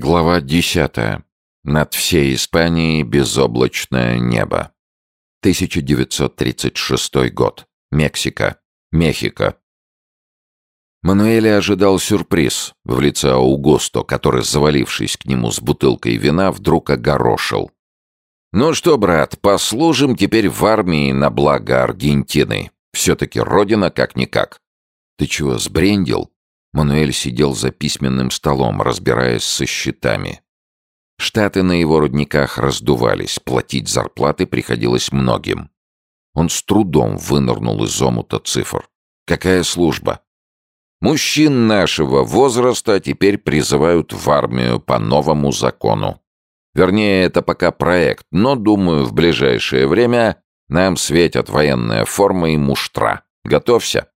Глава десятая. Над всей Испанией безоблачное небо. 1936 год. Мексика. Мехико. Мануэля ожидал сюрприз в лице Аугусто, который, завалившись к нему с бутылкой вина, вдруг огорошил. «Ну что, брат, послужим теперь в армии на благо Аргентины. Все-таки родина как-никак». «Ты чего, сбрендил?» Мануэль сидел за письменным столом, разбираясь со счетами. Штаты на его рудниках раздувались, платить зарплаты приходилось многим. Он с трудом вынырнул из омута цифр. Какая служба? Мужчин нашего возраста теперь призывают в армию по новому закону. Вернее, это пока проект, но, думаю, в ближайшее время нам светят военная форма и муштра. Готовься.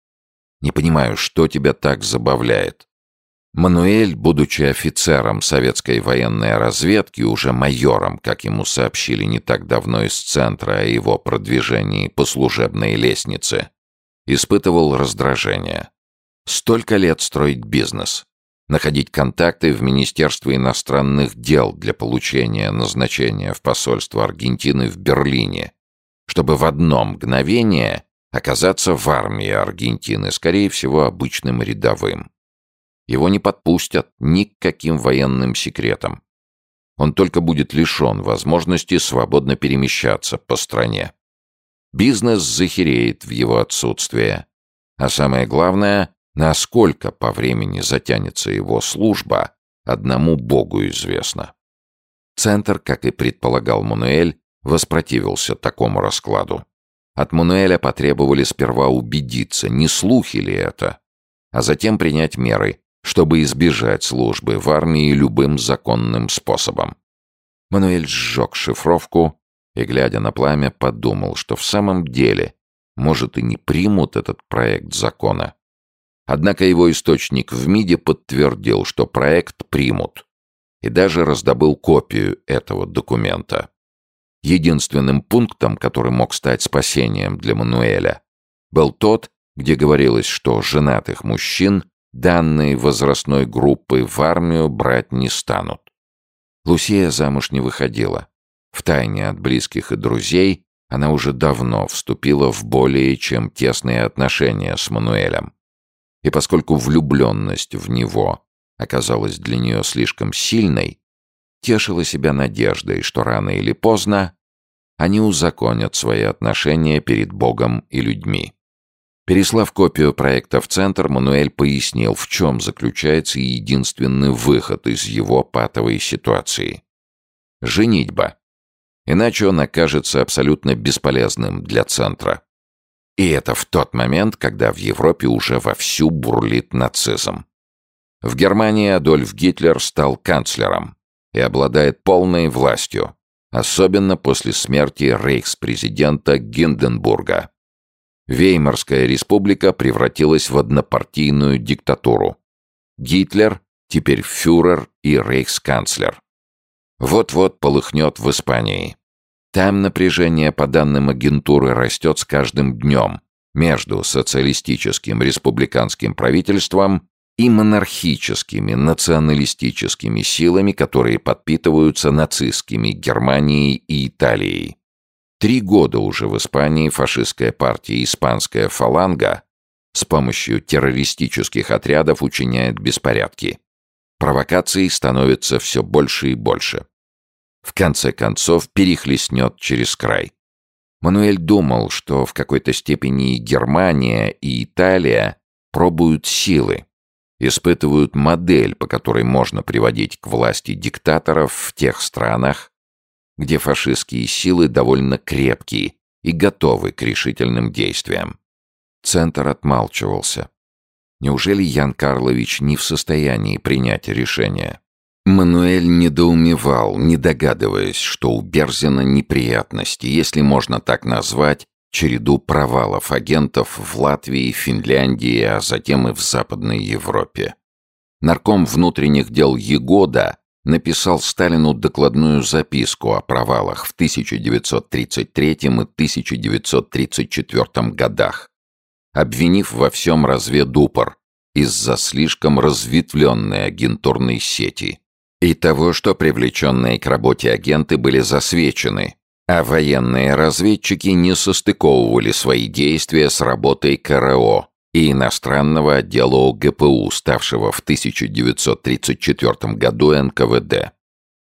Не понимаю, что тебя так забавляет. Мануэль, будучи офицером советской военной разведки, уже майором, как ему сообщили не так давно из центра о его продвижении по служебной лестнице, испытывал раздражение. Столько лет строить бизнес, находить контакты в Министерстве иностранных дел для получения назначения в посольство Аргентины в Берлине, чтобы в одно мгновение оказаться в армии Аргентины, скорее всего, обычным рядовым. Его не подпустят ни к каким военным секретам. Он только будет лишен возможности свободно перемещаться по стране. Бизнес захереет в его отсутствие. А самое главное, насколько по времени затянется его служба, одному Богу известно. Центр, как и предполагал Мануэль, воспротивился такому раскладу. От Мануэля потребовали сперва убедиться, не слухи ли это, а затем принять меры, чтобы избежать службы в армии любым законным способом. Мануэль сжег шифровку и, глядя на пламя, подумал, что в самом деле, может, и не примут этот проект закона. Однако его источник в МИДе подтвердил, что проект примут, и даже раздобыл копию этого документа. Единственным пунктом, который мог стать спасением для Мануэля, был тот, где говорилось, что женатых мужчин данной возрастной группы в армию брать не станут. Лусия замуж не выходила. Втайне от близких и друзей она уже давно вступила в более чем тесные отношения с Мануэлем. И поскольку влюбленность в него оказалась для нее слишком сильной, тешила себя надеждой, что рано или поздно они узаконят свои отношения перед Богом и людьми. Переслав копию проекта в центр, Мануэль пояснил, в чем заключается единственный выход из его патовой ситуации. Женитьба. Иначе он окажется абсолютно бесполезным для центра. И это в тот момент, когда в Европе уже вовсю бурлит нацизм. В Германии Адольф Гитлер стал канцлером и обладает полной властью, особенно после смерти рейхспрезидента Гинденбурга. Веймарская республика превратилась в однопартийную диктатуру. Гитлер теперь фюрер и рейхсканцлер. Вот-вот полыхнет в Испании. Там напряжение, по данным агентуры, растет с каждым днем между социалистическим республиканским правительством и монархическими националистическими силами, которые подпитываются нацистскими Германией и Италией. Три года уже в Испании фашистская партия «Испанская фаланга» с помощью террористических отрядов учиняет беспорядки. Провокаций становится все больше и больше. В конце концов перехлестнет через край. Мануэль думал, что в какой-то степени и Германия, и Италия пробуют силы, испытывают модель, по которой можно приводить к власти диктаторов в тех странах, где фашистские силы довольно крепкие и готовы к решительным действиям. Центр отмалчивался. Неужели Ян Карлович не в состоянии принять решение? Мануэль недоумевал, не догадываясь, что у Берзина неприятности, если можно так назвать, череду провалов агентов в Латвии, Финляндии, а затем и в Западной Европе. Нарком внутренних дел Егода написал Сталину докладную записку о провалах в 1933 и 1934 годах, обвинив во всем разведупор из-за слишком разветвленной агентурной сети. И того, что привлеченные к работе агенты были засвечены, а военные разведчики не состыковывали свои действия с работой КРО и иностранного отдела ОГПУ, ставшего в 1934 году НКВД.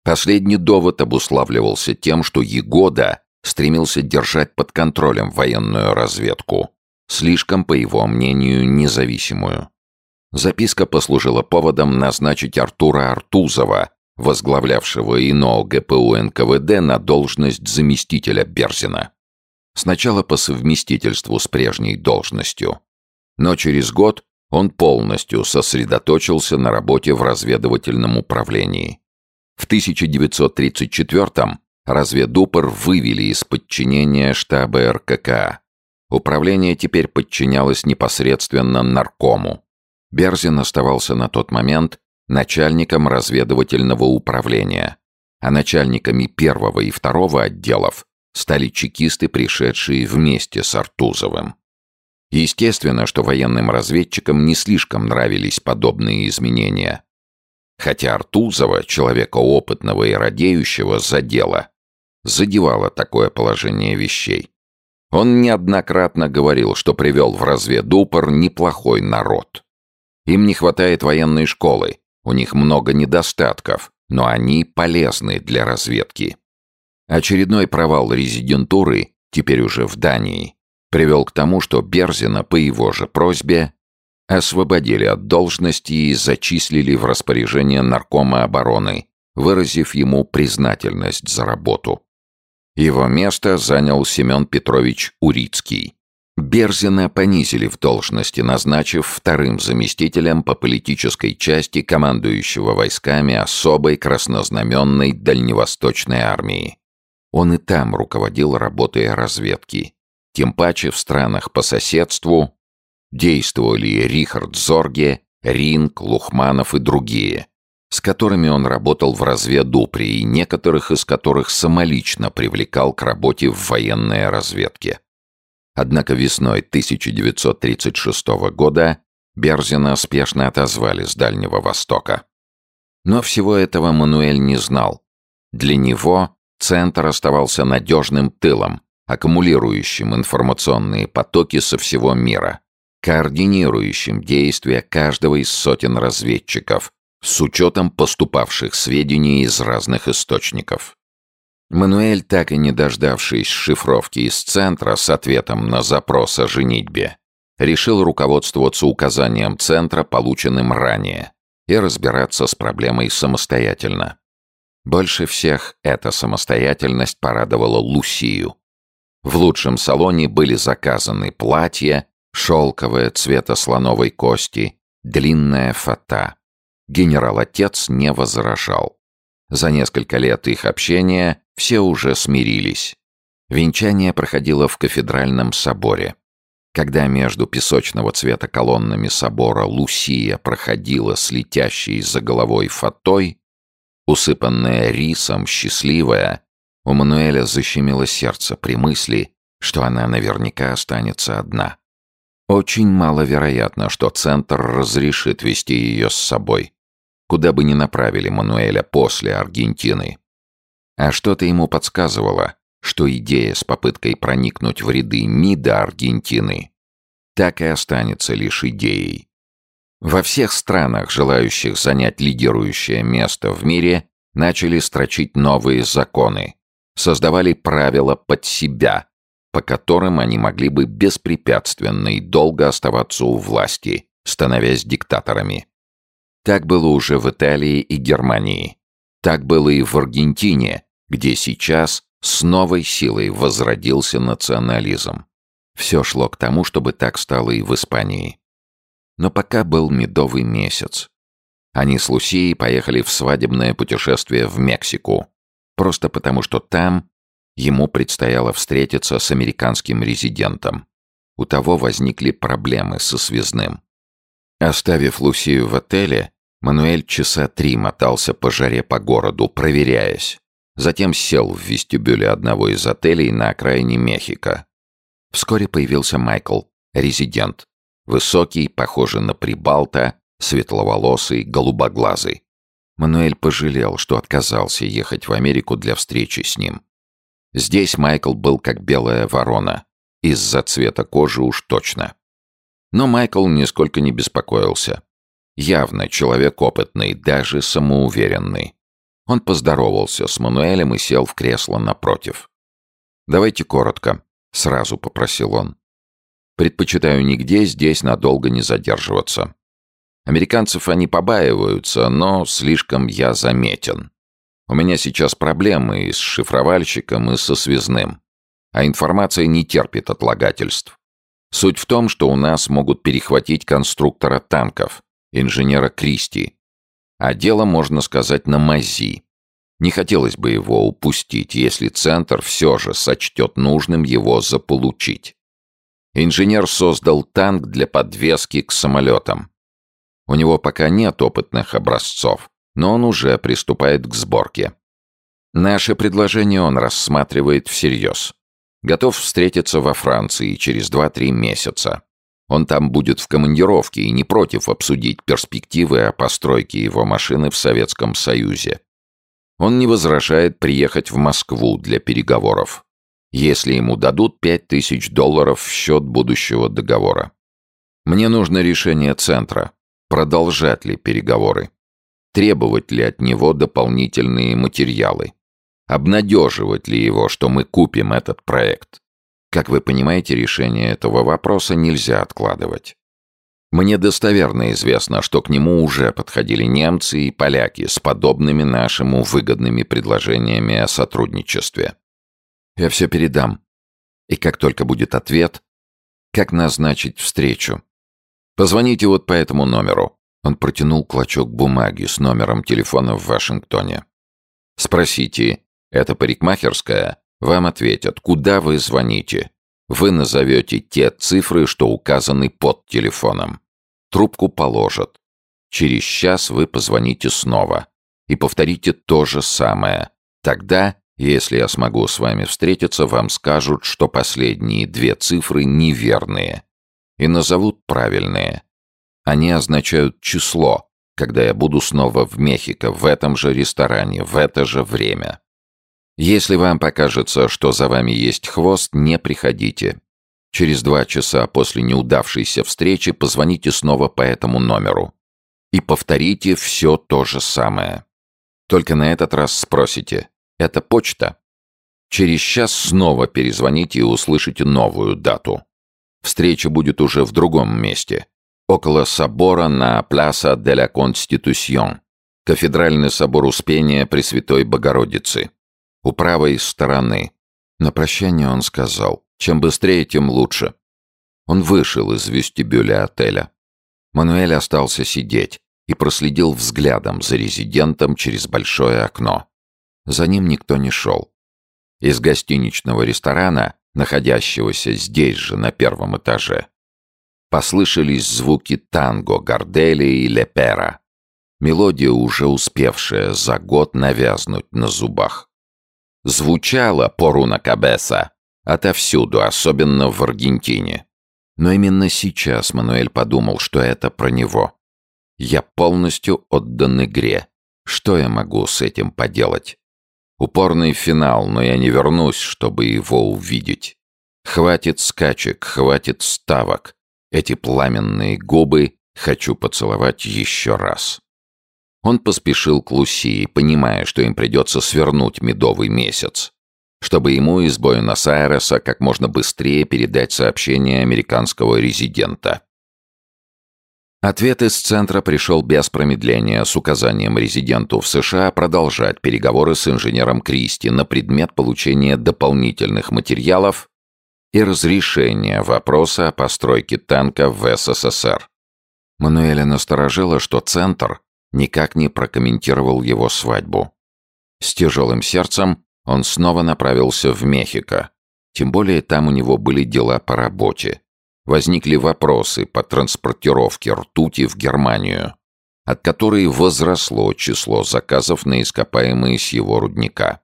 Последний довод обуславливался тем, что Егода стремился держать под контролем военную разведку, слишком, по его мнению, независимую. Записка послужила поводом назначить Артура Артузова, возглавлявшего ИНО ГПУ НКВД, на должность заместителя Берзина. Сначала по совместительству с прежней должностью. Но через год он полностью сосредоточился на работе в разведывательном управлении. В 1934-м разведупор вывели из подчинения штаба РКК. Управление теперь подчинялось непосредственно наркому. Берзин оставался на тот момент начальником разведывательного управления, а начальниками первого и второго отделов стали чекисты, пришедшие вместе с Артузовым. Естественно, что военным разведчикам не слишком нравились подобные изменения. Хотя Артузова, человека опытного и радеющего за дело, задевало такое положение вещей. Он неоднократно говорил, что привел в разведупор неплохой народ. Им не хватает военной школы, у них много недостатков, но они полезны для разведки. Очередной провал резидентуры, теперь уже в Дании, привел к тому, что Берзина по его же просьбе освободили от должности и зачислили в распоряжение наркома обороны, выразив ему признательность за работу. Его место занял Семен Петрович Урицкий, Берзина понизили в должности, назначив вторым заместителем по политической части командующего войсками особой краснознаменной Дальневосточной армии. Он и там руководил работой разведки. Тем паче в странах по соседству действовали Рихард Зорге, Ринг, Лухманов и другие, с которыми он работал в разведупре и некоторых из которых самолично привлекал к работе в военной разведке. Однако весной 1936 года Берзина спешно отозвали с Дальнего Востока. Но всего этого Мануэль не знал. Для него центр оставался надежным тылом, аккумулирующим информационные потоки со всего мира, координирующим действия каждого из сотен разведчиков с учетом поступавших сведений из разных источников. Мануэль, так и не дождавшись шифровки из центра с ответом на запрос о женитьбе, решил руководствоваться указанием центра, полученным ранее, и разбираться с проблемой самостоятельно. Больше всех эта самостоятельность порадовала Лусию. В лучшем салоне были заказаны платья, шелковое цвета слоновой кости, длинная фата. Генерал-отец не возражал. За несколько лет их общения все уже смирились. Венчание проходило в кафедральном соборе. Когда между песочного цвета колоннами собора Лусия проходила с летящей за головой фатой, усыпанная рисом, счастливая, у Мануэля защемило сердце при мысли, что она наверняка останется одна. Очень маловероятно, что Центр разрешит вести ее с собой, куда бы ни направили Мануэля после Аргентины. А что-то ему подсказывало, что идея с попыткой проникнуть в ряды МИДа Аргентины так и останется лишь идеей. Во всех странах, желающих занять лидирующее место в мире, начали строчить новые законы, создавали правила под себя, по которым они могли бы беспрепятственно и долго оставаться у власти, становясь диктаторами. Так было уже в Италии и Германии. Так было и в Аргентине, где сейчас с новой силой возродился национализм. Все шло к тому, чтобы так стало и в Испании. Но пока был медовый месяц. Они с Лусией поехали в свадебное путешествие в Мексику, просто потому что там ему предстояло встретиться с американским резидентом. У того возникли проблемы со связным. Оставив Лусию в отеле, Мануэль часа три мотался по жаре по городу, проверяясь, Затем сел в вестибюле одного из отелей на окраине Мехико. Вскоре появился Майкл, резидент. Высокий, похожий на прибалта, светловолосый, голубоглазый. Мануэль пожалел, что отказался ехать в Америку для встречи с ним. Здесь Майкл был как белая ворона. Из-за цвета кожи уж точно. Но Майкл нисколько не беспокоился. Явно человек опытный, даже самоуверенный. Он поздоровался с Мануэлем и сел в кресло напротив. «Давайте коротко», — сразу попросил он. «Предпочитаю нигде здесь надолго не задерживаться. Американцев они побаиваются, но слишком я заметен. У меня сейчас проблемы и с шифровальщиком, и со связным. А информация не терпит отлагательств. Суть в том, что у нас могут перехватить конструктора танков, инженера Кристи. А дело, можно сказать, на мази. Не хотелось бы его упустить, если Центр все же сочтет нужным его заполучить. Инженер создал танк для подвески к самолетам. У него пока нет опытных образцов, но он уже приступает к сборке. Наше предложение он рассматривает всерьез. Готов встретиться во Франции через 2-3 месяца. Он там будет в командировке и не против обсудить перспективы о постройке его машины в Советском Союзе. Он не возражает приехать в Москву для переговоров, если ему дадут 5000 долларов в счет будущего договора. Мне нужно решение Центра, продолжать ли переговоры, требовать ли от него дополнительные материалы, обнадеживать ли его, что мы купим этот проект. Как вы понимаете, решение этого вопроса нельзя откладывать. Мне достоверно известно, что к нему уже подходили немцы и поляки с подобными нашему выгодными предложениями о сотрудничестве. Я все передам. И как только будет ответ, как назначить встречу, Позвоните вот по этому номеру». Он протянул клочок бумаги с номером телефона в Вашингтоне. «Спросите, это парикмахерская?» Вам ответят, куда вы звоните. Вы назовете те цифры, что указаны под телефоном. Трубку положат. Через час вы позвоните снова и повторите то же самое. Тогда, если я смогу с вами встретиться, вам скажут, что последние две цифры неверные и назовут правильные. Они означают число, когда я буду снова в Мехико, в этом же ресторане, в это же время. Если вам покажется, что за вами есть хвост, не приходите. Через два часа после неудавшейся встречи позвоните снова по этому номеру. И повторите все то же самое. Только на этот раз спросите, это почта? Через час снова перезвоните и услышите новую дату. Встреча будет уже в другом месте. Около собора на Пляса де ла Конституцион. Кафедральный собор Успения Пресвятой Богородицы. У правой стороны. На прощание он сказал, чем быстрее, тем лучше. Он вышел из вестибюля отеля. Мануэль остался сидеть и проследил взглядом за резидентом через большое окно. За ним никто не шел. Из гостиничного ресторана находящегося здесь же, на первом этаже. Послышались звуки танго, гордели и лепера. Мелодия, уже успевшая за год навязнуть на зубах. Звучала поруна кабеса отовсюду, особенно в Аргентине. Но именно сейчас Мануэль подумал, что это про него. Я полностью отдан игре. Что я могу с этим поделать? Упорный финал, но я не вернусь, чтобы его увидеть. Хватит скачек, хватит ставок. Эти пламенные губы хочу поцеловать еще раз. Он поспешил к Лусии, понимая, что им придется свернуть медовый месяц, чтобы ему из Буэнос-Айреса как можно быстрее передать сообщение американского резидента. Ответ из центра пришел без промедления с указанием резиденту в США продолжать переговоры с инженером Кристи на предмет получения дополнительных материалов и разрешения вопроса о постройке танка в СССР. Мануэля насторожила, что Центр никак не прокомментировал его свадьбу. С тяжелым сердцем он снова направился в Мехико, тем более там у него были дела по работе возникли вопросы по транспортировке ртути в Германию, от которой возросло число заказов на ископаемые с его рудника.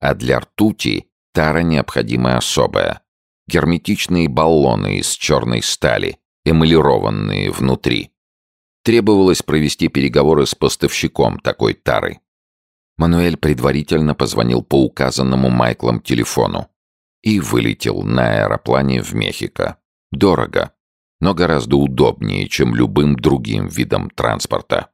А для ртути тара необходима особая. Герметичные баллоны из черной стали, эмалированные внутри. Требовалось провести переговоры с поставщиком такой тары. Мануэль предварительно позвонил по указанному Майклом телефону и вылетел на аэроплане в Мехико. Дорого, но гораздо удобнее, чем любым другим видом транспорта.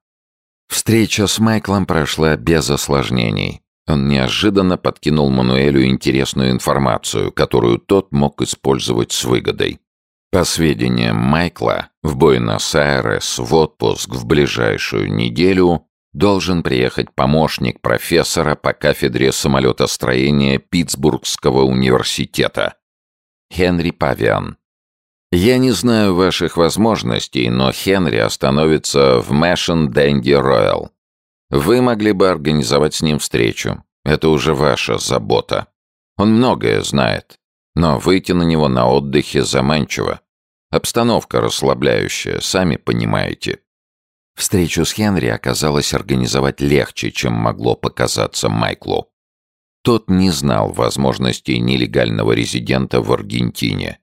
Встреча с Майклом прошла без осложнений. Он неожиданно подкинул Мануэлю интересную информацию, которую тот мог использовать с выгодой. По сведениям Майкла, в Буэнос-Айрес в отпуск в ближайшую неделю должен приехать помощник профессора по кафедре самолетостроения Питтсбургского университета. Хенри Павиан. Я не знаю ваших возможностей, но Хенри остановится в Мэшен Дэнди Роyal. Вы могли бы организовать с ним встречу. Это уже ваша забота. Он многое знает. Но выйти на него на отдыхе заманчиво. Обстановка расслабляющая, сами понимаете. Встречу с Хенри оказалось организовать легче, чем могло показаться Майклу. Тот не знал возможностей нелегального резидента в Аргентине.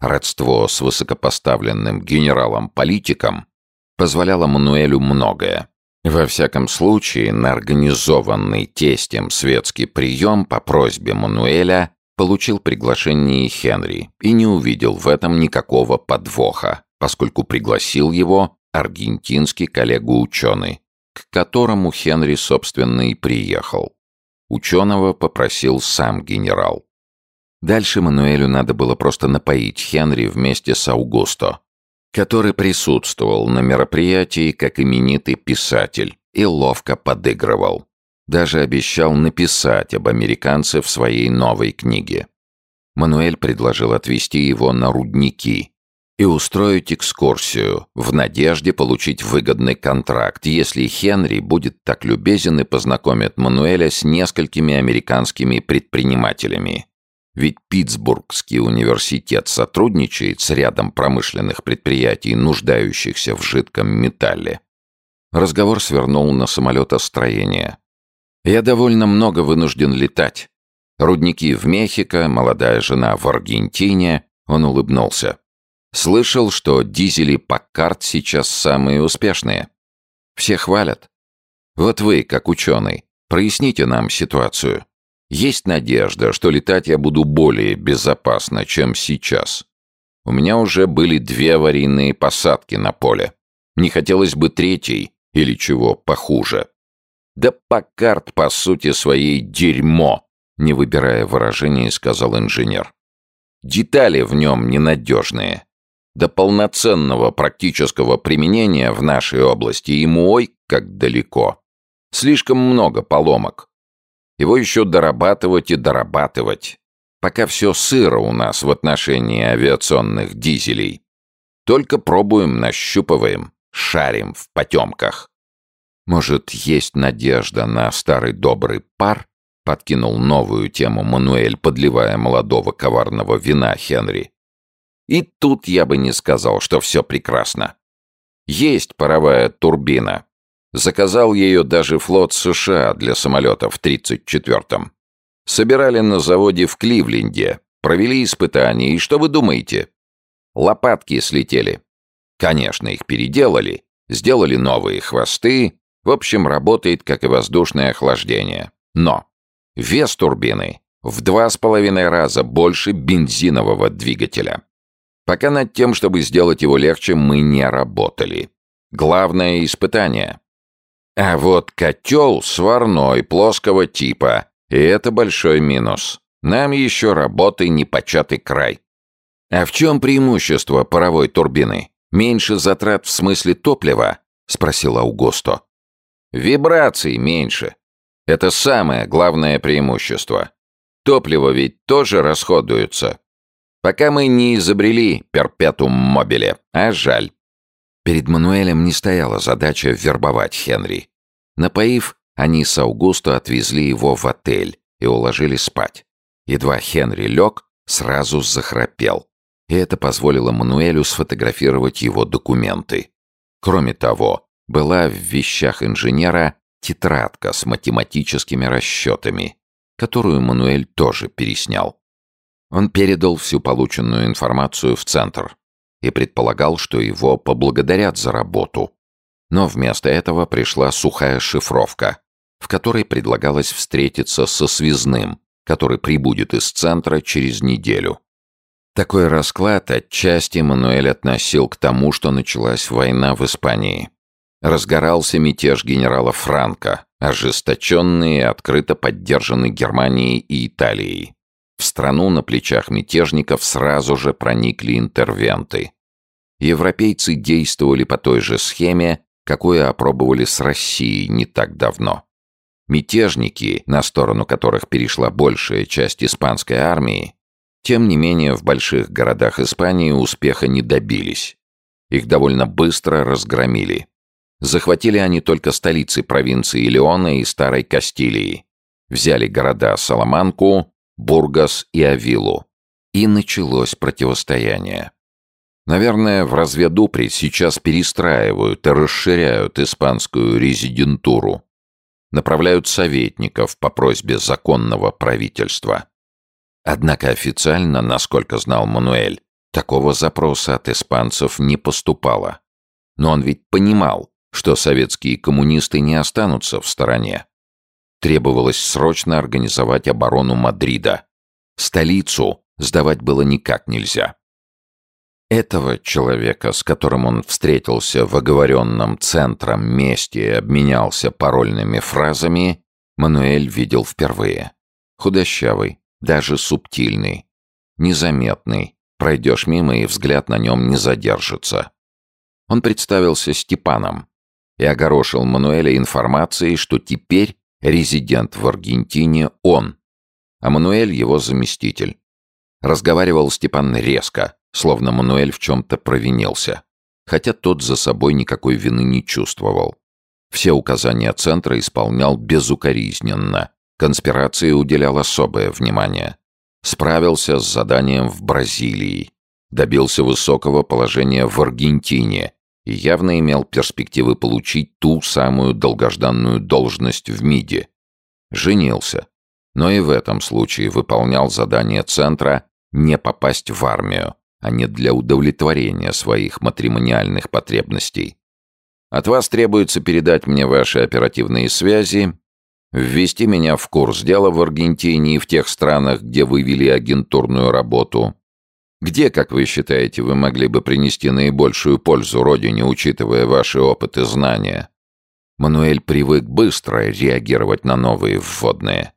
Родство с высокопоставленным генералом-политиком позволяло Мануэлю многое. Во всяком случае, на организованный тестем светский прием по просьбе Мануэля получил приглашение Хенри и не увидел в этом никакого подвоха, поскольку пригласил его аргентинский коллега-ученый, к которому Хенри, собственно, и приехал. Ученого попросил сам генерал. Дальше Мануэлю надо было просто напоить Хенри вместе с Аугусто, который присутствовал на мероприятии как именитый писатель и ловко подыгрывал. Даже обещал написать об американце в своей новой книге. Мануэль предложил отвезти его на рудники и устроить экскурсию в надежде получить выгодный контракт, если Хенри будет так любезен и познакомит Мануэля с несколькими американскими предпринимателями. Ведь Питтсбургский университет сотрудничает с рядом промышленных предприятий, нуждающихся в жидком металле. Разговор свернул на самолетостроение. Я довольно много вынужден летать. Рудники в Мехико, молодая жена в Аргентине. Он улыбнулся. Слышал, что дизели Паккарт сейчас самые успешные. Все хвалят. Вот вы, как ученый, проясните нам ситуацию. Есть надежда, что летать я буду более безопасно, чем сейчас. У меня уже были две аварийные посадки на поле. Не хотелось бы третьей или чего похуже. Да Паккарт, по сути своей, дерьмо, не выбирая выражений, сказал инженер. Детали в нем ненадежные. До полноценного практического применения в нашей области ему ой как далеко. Слишком много поломок. Его еще дорабатывать и дорабатывать. Пока все сыро у нас в отношении авиационных дизелей. Только пробуем, нащупываем, шарим в потемках. Может, есть надежда на старый добрый пар? Подкинул новую тему Мануэль, подливая молодого коварного вина Хенри. И тут я бы не сказал, что все прекрасно. Есть паровая турбина, Заказал ее даже флот США для самолетов в 34-м. Собирали на заводе в Кливленде, провели испытания, и что вы думаете? Лопатки слетели. Конечно, их переделали, сделали новые хвосты, в общем, работает, как и воздушное охлаждение. Но вес турбины в два с половиной раза больше бензинового двигателя. Пока над тем, чтобы сделать его легче, мы не работали. Главное испытание а вот котел сварной, плоского типа. И это большой минус. Нам еще работы непочатый край. А в чем преимущество паровой турбины? Меньше затрат в смысле топлива? Спросил Аугусто. Вибраций меньше. Это самое главное преимущество. Топливо ведь тоже расходуется. Пока мы не изобрели перпетум мобиле, а жаль. Перед Мануэлем не стояла задача вербовать Хенри. Напоив, они с Аугусто отвезли его в отель и уложили спать. Едва Хенри лег, сразу захрапел. И это позволило Мануэлю сфотографировать его документы. Кроме того, была в вещах инженера тетрадка с математическими расчетами, которую Мануэль тоже переснял. Он передал всю полученную информацию в центр и предполагал, что его поблагодарят за работу. Но вместо этого пришла сухая шифровка, в которой предлагалось встретиться со связным, который прибудет из центра через неделю. Такой расклад отчасти Мануэль относил к тому, что началась война в Испании. Разгорался мятеж генерала Франко, ожесточенный и открыто поддержанный Германией и Италией. В страну на плечах мятежников сразу же проникли интервенты. Европейцы действовали по той же схеме, какую опробовали с Россией не так давно. Мятежники, на сторону которых перешла большая часть испанской армии, тем не менее в больших городах Испании успеха не добились. Их довольно быстро разгромили. Захватили они только столицы провинции Леона и Старой Кастилии. Взяли города Саламанку, Бургас и Авилу. И началось противостояние. Наверное, в разведупре сейчас перестраивают и расширяют испанскую резидентуру. Направляют советников по просьбе законного правительства. Однако официально, насколько знал Мануэль, такого запроса от испанцев не поступало. Но он ведь понимал, что советские коммунисты не останутся в стороне. Требовалось срочно организовать оборону Мадрида. Столицу сдавать было никак нельзя. Этого человека, с которым он встретился в оговоренном центром месте и обменялся парольными фразами, Мануэль видел впервые. Худощавый, даже субтильный, незаметный, пройдешь мимо и взгляд на нем не задержится. Он представился Степаном и огорошил Мануэля информацией, что теперь резидент в Аргентине он, а Мануэль его заместитель. Разговаривал Степан резко, словно Мануэль в чем-то провинился, хотя тот за собой никакой вины не чувствовал. Все указания центра исполнял безукоризненно, конспирации уделял особое внимание. Справился с заданием в Бразилии, добился высокого положения в Аргентине и явно имел перспективы получить ту самую долгожданную должность в МИДе. Женился, но и в этом случае выполнял задание центра не попасть в армию, а не для удовлетворения своих матримониальных потребностей. От вас требуется передать мне ваши оперативные связи, ввести меня в курс дела в Аргентине и в тех странах, где вы вели агентурную работу. Где, как вы считаете, вы могли бы принести наибольшую пользу Родине, учитывая ваши опыт и знания? Мануэль привык быстро реагировать на новые вводные.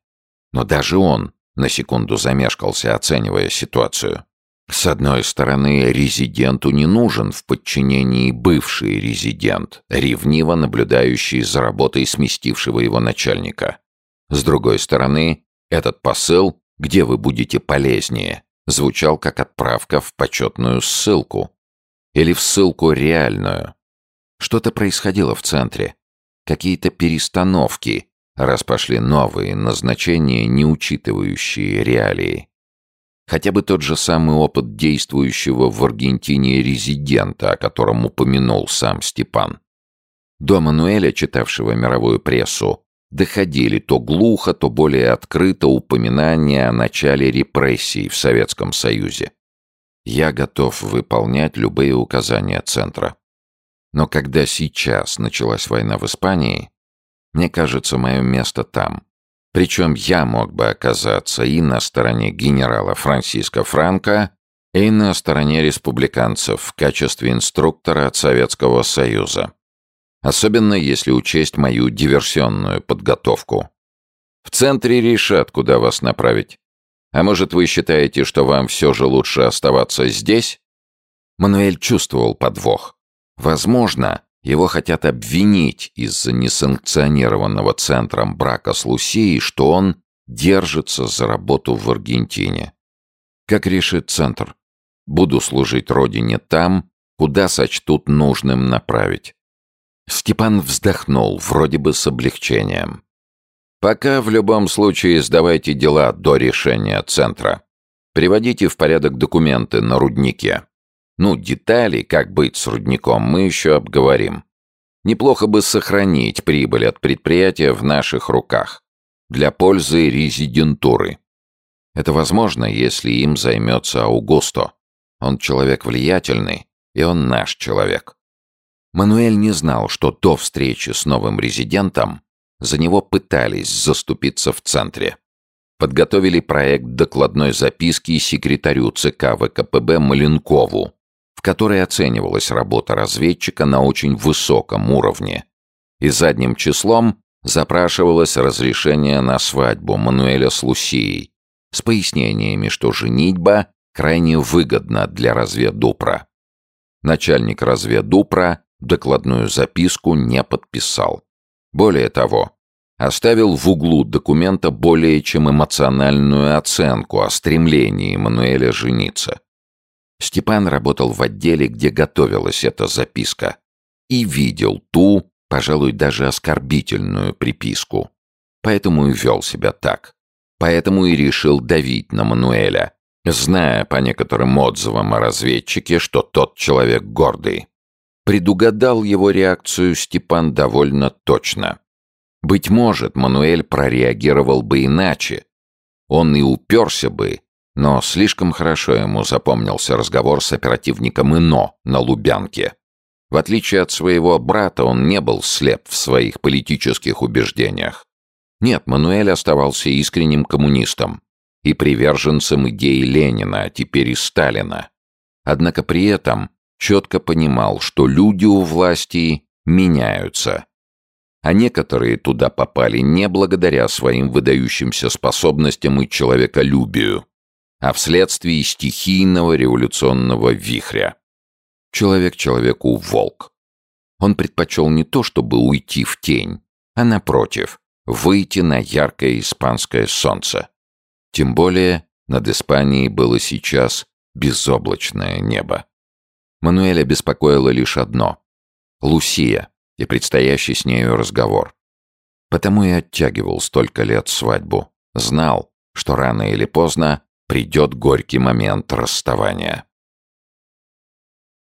Но даже он на секунду замешкался, оценивая ситуацию. С одной стороны, резиденту не нужен в подчинении бывший резидент, ревниво наблюдающий за работой сместившего его начальника. С другой стороны, этот посыл «где вы будете полезнее» звучал как отправка в почетную ссылку. Или в ссылку реальную. Что-то происходило в центре. Какие-то перестановки, раз пошли новые назначения, не учитывающие реалии. Хотя бы тот же самый опыт действующего в Аргентине резидента, о котором упомянул сам Степан. До Мануэля, читавшего мировую прессу, доходили то глухо, то более открыто упоминания о начале репрессий в Советском Союзе. Я готов выполнять любые указания Центра. Но когда сейчас началась война в Испании, мне кажется, мое место там. Причем я мог бы оказаться и на стороне генерала Франсиско Франко, и на стороне республиканцев в качестве инструктора от Советского Союза. Особенно если учесть мою диверсионную подготовку. В центре решат, куда вас направить. А может, вы считаете, что вам все же лучше оставаться здесь? Мануэль чувствовал подвох. Возможно, его хотят обвинить из-за несанкционированного центром брака с Лусией, что он держится за работу в Аргентине. Как решит центр? Буду служить родине там, куда сочтут нужным направить. Степан вздохнул, вроде бы с облегчением. Пока в любом случае сдавайте дела до решения центра. Приводите в порядок документы на руднике. Ну, детали, как быть с рудником, мы еще обговорим. Неплохо бы сохранить прибыль от предприятия в наших руках. Для пользы резидентуры. Это возможно, если им займется Аугусто. Он человек влиятельный, и он наш человек. Мануэль не знал, что до встречи с новым резидентом за него пытались заступиться в центре. Подготовили проект докладной записки секретарю ЦК ВКПБ Маленкову, в которой оценивалась работа разведчика на очень высоком уровне. И задним числом запрашивалось разрешение на свадьбу Мануэля с Лусией, с пояснениями, что женитьба крайне выгодна для разведупра. Начальник разведупра докладную записку не подписал. Более того, оставил в углу документа более чем эмоциональную оценку о стремлении Мануэля жениться. Степан работал в отделе, где готовилась эта записка, и видел ту, пожалуй, даже оскорбительную приписку. Поэтому и вел себя так. Поэтому и решил давить на Мануэля, зная по некоторым отзывам о разведчике, что тот человек гордый. Предугадал его реакцию Степан довольно точно. Быть может, Мануэль прореагировал бы иначе. Он и уперся бы, но слишком хорошо ему запомнился разговор с оперативником Ино на Лубянке. В отличие от своего брата, он не был слеп в своих политических убеждениях. Нет, Мануэль оставался искренним коммунистом и приверженцем идеи Ленина, а теперь и Сталина. Однако при этом четко понимал, что люди у власти меняются. А некоторые туда попали не благодаря своим выдающимся способностям и человеколюбию, а вследствие стихийного революционного вихря. Человек человеку волк. Он предпочел не то, чтобы уйти в тень, а напротив, выйти на яркое испанское солнце. Тем более над Испанией было сейчас безоблачное небо. Мануэля беспокоило лишь одно — Лусия и предстоящий с нею разговор. Потому и оттягивал столько лет свадьбу. Знал, что рано или поздно придет горький момент расставания.